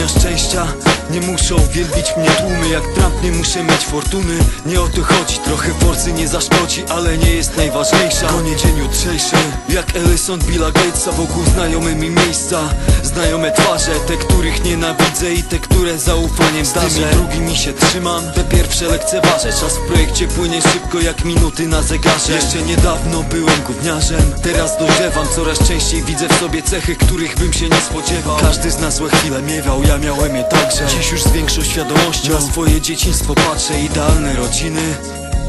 ognia szczęścia. Nie muszą wielbić mnie tłumy Jak Trump nie muszę mieć fortuny. Nie o to chodzi, trochę forcy nie zaszkodzi Ale nie jest najważniejsza. To nie dzień jutrzejszy Jak Ellison Billa Gatesa Wokół znajome mi miejsca. Znajome twarze Te, których nienawidzę I te, które zaufaniem zdarzę. Tymi drugimi się trzymam Te pierwsze lekceważę. Czas w projekcie płynie szybko jak minuty na zegarze. Jeszcze niedawno byłem gówniarzem Teraz dojrzewam. Coraz częściej widzę w sobie cechy, których bym się nie spodziewał. Każdy z nas złe chwile miewał, ja miałem je także Dziś już z większą świadomością Na swoje dzieciństwo patrzę, idealne rodziny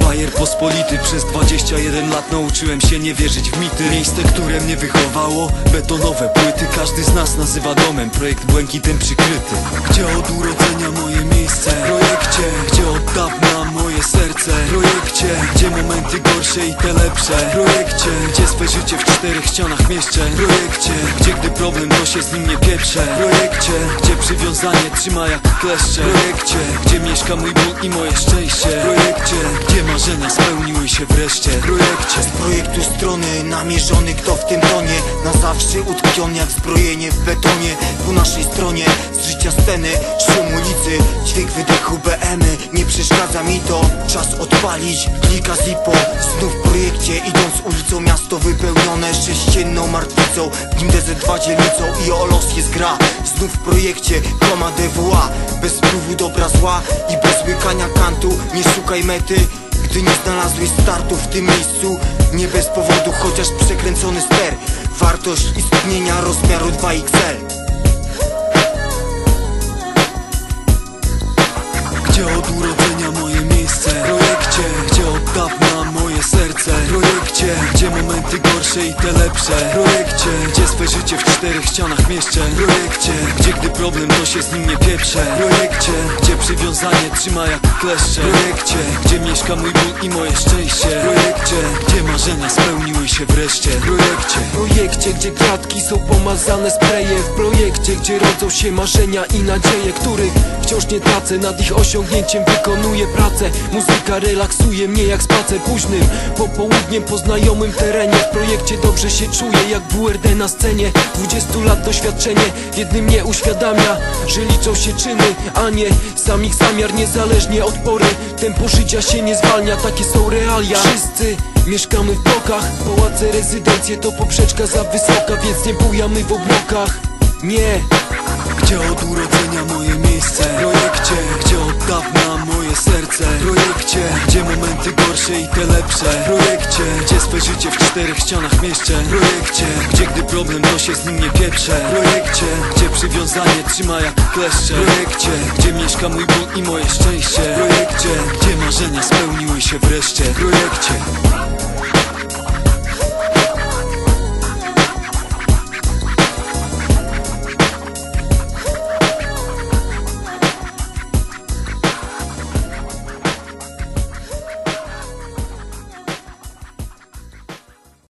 Bajer pospolity. Przez 21 lat nauczyłem się nie wierzyć w mity. Miejsce, które mnie wychowało, betonowe płyty. Każdy z nas nazywa domem, projekt błękitem przykryty. Gdzie od urodzenia moje miejsce? W projekcie, gdzie od dawna gorsze i te lepsze? Projekcie, gdzie swe życie w czterech ścianach mieszczę? Projekcie, gdzie gdy problem to się z nim nie pieprze? Projekcie, gdzie przywiązanie trzyma jak kleszcze? Projekcie, gdzie mieszka mój ból i moje szczęście? Projekcie, gdzie marzenia spełniły się wreszcie? Projekcie, Z projektu strony namierzony kto w tym tonie Na zawsze utkwiony jak zbrojenie w betonie Po naszej stronie z życia sceny Szum ulicy, dźwięk wydechu BM-y Nie przeszkadza mi to, czas odpalić Klika zipo, znów w projekcie Idąc ulicą miasto wypełnione sześcienną martwicą. Nim DZ2 dzielnicą i o los jest gra. Znów w projekcie, koma DWA Bez wpływu dobra zła i bez łykania kantu. Nie szukaj mety gdy nie znalazłeś startu w tym miejscu. Nie bez powodu, chociaż przekręcony ster. Wartość istnienia rozmiaru 2XL momenty gorsze i te lepsze? W projekcie, gdzie swe życie w czterech ścianach mieszczę? W projekcie, gdzie gdy problem to się z nim nie pieprze? W projekcie, gdzie przywiązanie trzyma jak kleszcze? W projekcie, gdzie mieszka mój ból i moje szczęście? W projekcie, gdzie marzenia spełniły się wreszcie? W projekcie, Gdzie kratki są pomazane sprayem W projekcie, gdzie rodzą się marzenia i nadzieje Których wciąż nie tracę. Nad ich osiągnięciem wykonuję pracę. Muzyka relaksuje mnie jak spacer późnym. Popołudniem po znajomym terenie. W projekcie dobrze się czuję jak WRD na scenie. 20 lat doświadczenie jednym mnie uświadamia Że liczą się czyny, a nie sam ich zamiar. Niezależnie od pory tempo życia się nie zwalnia. Takie są realia. Wszyscy Mieszkamy w blokach, pałace, rezydencje to poprzeczka za wysoka, więc nie bujamy w oblokach Nie, Gdzie od urodzenia moje miejsce? W projekcie, gdzie od dawna moje serce? W projekcie, gdzie momenty gorsze i te lepsze? W projekcie, gdzie swe życie w czterech ścianach mieszczę? W projekcie, gdzie gdy problem to się z nim nie pieprze? W projekcie, gdzie przywiązanie trzyma jak kleszcze? W projekcie, gdzie mieszka mój ból i moje szczęście? W projekcie, gdzie marzenia spełniły się wreszcie? W projekcie